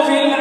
في